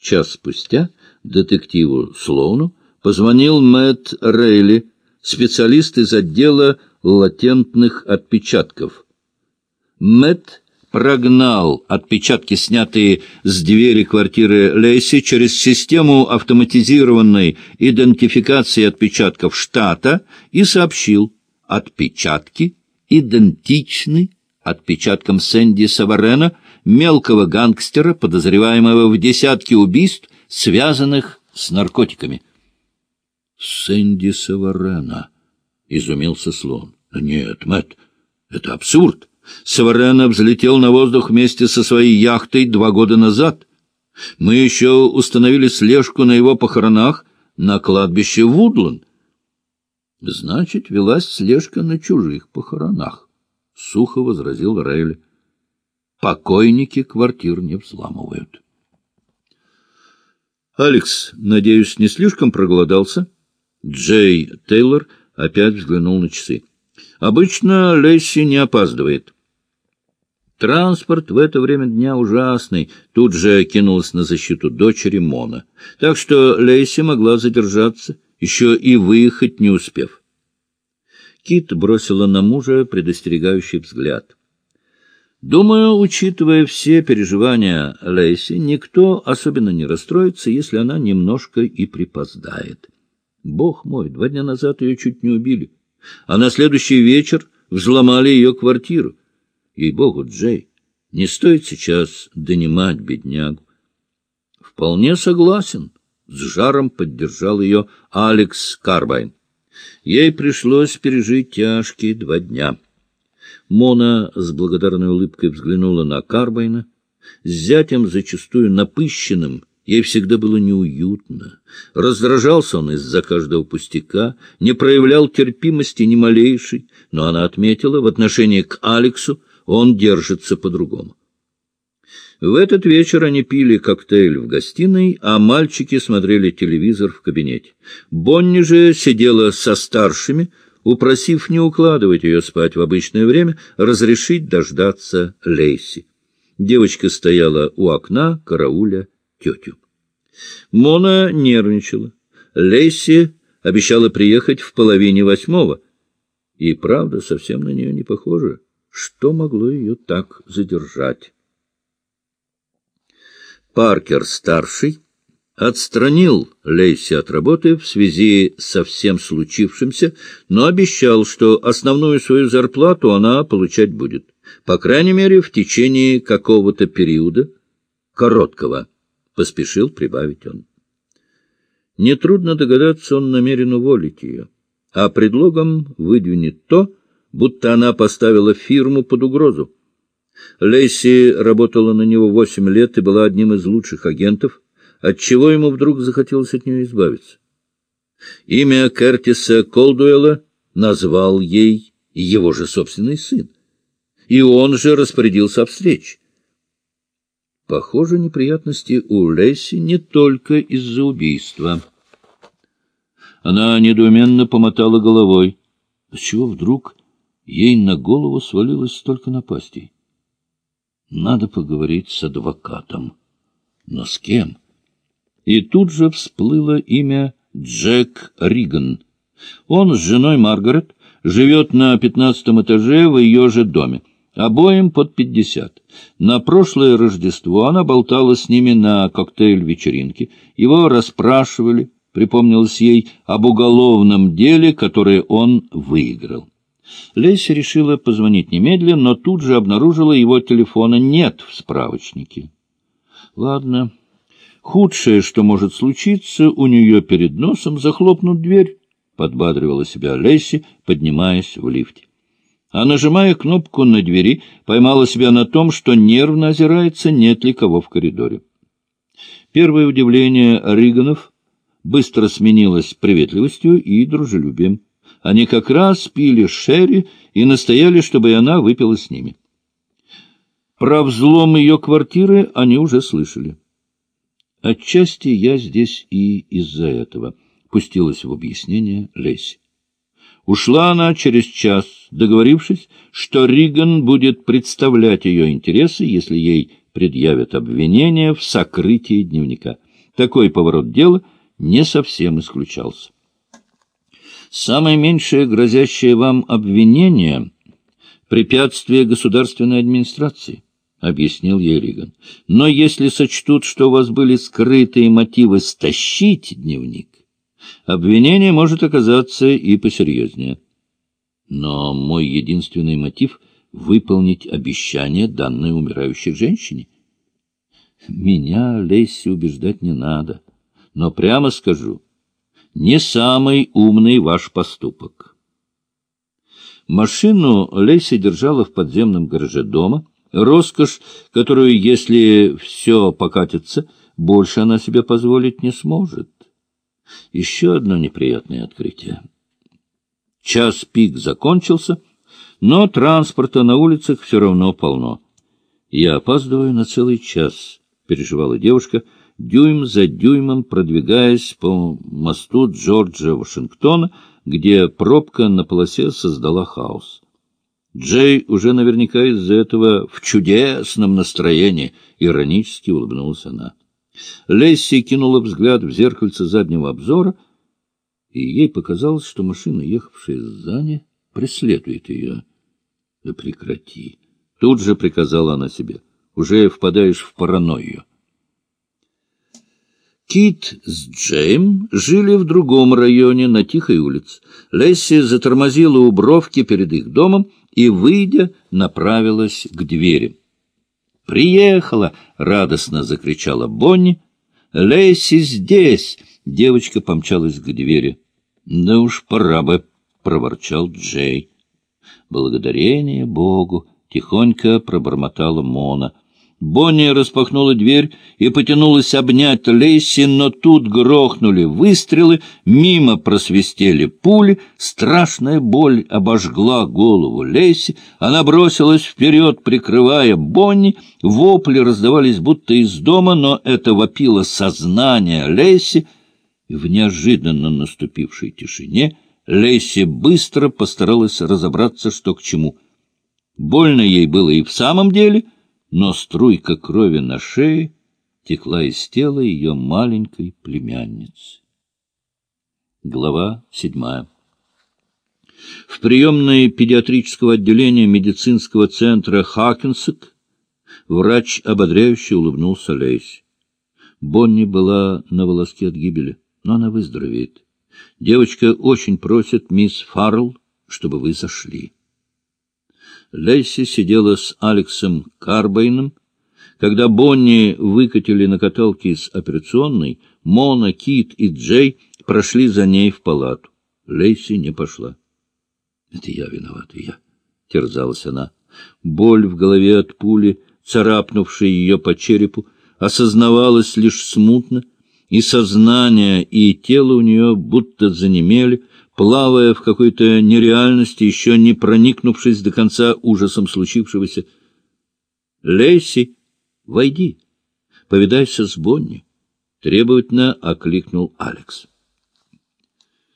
Час спустя детективу Слоуну позвонил Мэтт Рейли, специалист из отдела латентных отпечатков. Мэтт прогнал отпечатки, снятые с двери квартиры Лейси, через систему автоматизированной идентификации отпечатков штата и сообщил, отпечатки идентичны отпечаткам Сэнди Саварена, мелкого гангстера, подозреваемого в десятке убийств, связанных с наркотиками. «Сэнди Саварена», — изумился слон. «Нет, Мэтт, это абсурд. Саварена взлетел на воздух вместе со своей яхтой два года назад. Мы еще установили слежку на его похоронах на кладбище Вудланд. Значит, велась слежка на чужих похоронах, — сухо возразил Рейли. Покойники квартир не взламывают. Алекс, надеюсь, не слишком проголодался? Джей Тейлор опять взглянул на часы. Обычно Лесси не опаздывает. Транспорт в это время дня ужасный. Тут же кинулась на защиту дочери Мона. Так что Лейси могла задержаться — еще и выехать не успев. Кит бросила на мужа предостерегающий взгляд. Думаю, учитывая все переживания Лейси, никто особенно не расстроится, если она немножко и припоздает. Бог мой, два дня назад ее чуть не убили, а на следующий вечер взломали ее квартиру. Ей-богу, Джей, не стоит сейчас донимать беднягу. Вполне согласен, с жаром поддержал ее Алекс Карбайн. Ей пришлось пережить тяжкие два дня. Мона с благодарной улыбкой взглянула на Карбайна. С зятем, зачастую напыщенным, ей всегда было неуютно. Раздражался он из-за каждого пустяка, не проявлял терпимости ни малейшей, но она отметила, в отношении к Алексу он держится по-другому. В этот вечер они пили коктейль в гостиной, а мальчики смотрели телевизор в кабинете. Бонни же сидела со старшими, упросив не укладывать ее спать в обычное время, разрешить дождаться Лейси. Девочка стояла у окна, карауля тетю. Мона нервничала. Лейси обещала приехать в половине восьмого. И правда совсем на нее не похоже. Что могло ее так задержать? Паркер-старший отстранил Лейси от работы в связи со всем случившимся, но обещал, что основную свою зарплату она получать будет, по крайней мере, в течение какого-то периода, короткого, поспешил прибавить он. Нетрудно догадаться, он намерен уволить ее, а предлогом выдвинет то, будто она поставила фирму под угрозу. Лейси работала на него восемь лет и была одним из лучших агентов, отчего ему вдруг захотелось от нее избавиться. Имя Кертиса Колдуэлла назвал ей его же собственный сын, и он же распорядился о встрече. Похоже, неприятности у Лейси не только из-за убийства. Она недоуменно помотала головой. С чего вдруг ей на голову свалилось столько напастей? Надо поговорить с адвокатом. Но с кем? И тут же всплыло имя Джек Риган. Он с женой Маргарет живет на пятнадцатом этаже в ее же доме. Обоим под пятьдесят. На прошлое Рождество она болтала с ними на коктейль-вечеринке. Его расспрашивали, припомнилось ей, об уголовном деле, которое он выиграл. Леся решила позвонить немедленно, но тут же обнаружила его телефона нет в справочнике. Ладно, худшее, что может случиться, у нее перед носом захлопнут дверь, подбадривала себя Леси, поднимаясь в лифте. А нажимая кнопку на двери, поймала себя на том, что нервно озирается, нет ли кого в коридоре. Первое удивление Риганов быстро сменилось приветливостью и дружелюбием. Они как раз пили шерри и настояли, чтобы она выпила с ними. Про взлом ее квартиры они уже слышали. Отчасти я здесь и из-за этого, — пустилась в объяснение Леси. Ушла она через час, договорившись, что Риган будет представлять ее интересы, если ей предъявят обвинение в сокрытии дневника — Такой поворот дела не совсем исключался. Самое меньшее грозящее вам обвинение — препятствие государственной администрации, — объяснил ей Риган. Но если сочтут, что у вас были скрытые мотивы стащить дневник, обвинение может оказаться и посерьезнее. Но мой единственный мотив — выполнить обещание, данное умирающей женщине. Меня, Лесси, убеждать не надо. Но прямо скажу — не самый умный ваш поступок. Машину Лейси держала в подземном гараже дома. Роскошь, которую, если все покатится, больше она себе позволить не сможет. Еще одно неприятное открытие. Час пик закончился, но транспорта на улицах все равно полно. «Я опаздываю на целый час», — переживала девушка, — дюйм за дюймом продвигаясь по мосту Джорджа Вашингтона, где пробка на полосе создала хаос. Джей уже наверняка из-за этого в чудесном настроении, иронически улыбнулась она. Лесси кинула взгляд в зеркальце заднего обзора, и ей показалось, что машина, ехавшая сзади, преследует ее. — Да прекрати! Тут же приказала она себе. Уже впадаешь в паранойю. Кит с Джейм жили в другом районе, на Тихой улице. Лесси затормозила у бровки перед их домом и, выйдя, направилась к двери. «Приехала!» — радостно закричала Бонни. «Лесси здесь!» — девочка помчалась к двери. «Да уж пора бы!» — проворчал Джей. «Благодарение Богу!» — тихонько пробормотала Мона — Бонни распахнула дверь и потянулась обнять Лейси, но тут грохнули выстрелы, мимо просвистели пули, страшная боль обожгла голову Лейси, она бросилась вперед, прикрывая Бонни, вопли раздавались будто из дома, но это вопило сознание Лейси, и в неожиданно наступившей тишине Лейси быстро постаралась разобраться, что к чему. Больно ей было и в самом деле — но струйка крови на шее текла из тела ее маленькой племянницы. Глава седьмая В приемной педиатрического отделения медицинского центра Хакенсек врач ободряюще улыбнулся Лейси. Бонни была на волоске от гибели, но она выздоровеет. Девочка очень просит мисс Фаррелл, чтобы вы зашли. Лейси сидела с Алексом Карбайном. Когда Бонни выкатили на каталке из операционной, Мона, Кит и Джей прошли за ней в палату. Лейси не пошла. — Это я виновата, я, — терзалась она. Боль в голове от пули, царапнувшей ее по черепу, осознавалась лишь смутно, и сознание, и тело у нее будто занемели, плавая в какой-то нереальности, еще не проникнувшись до конца ужасом случившегося. — Лейси, войди, повидайся с Бонни, — требовательно окликнул Алекс.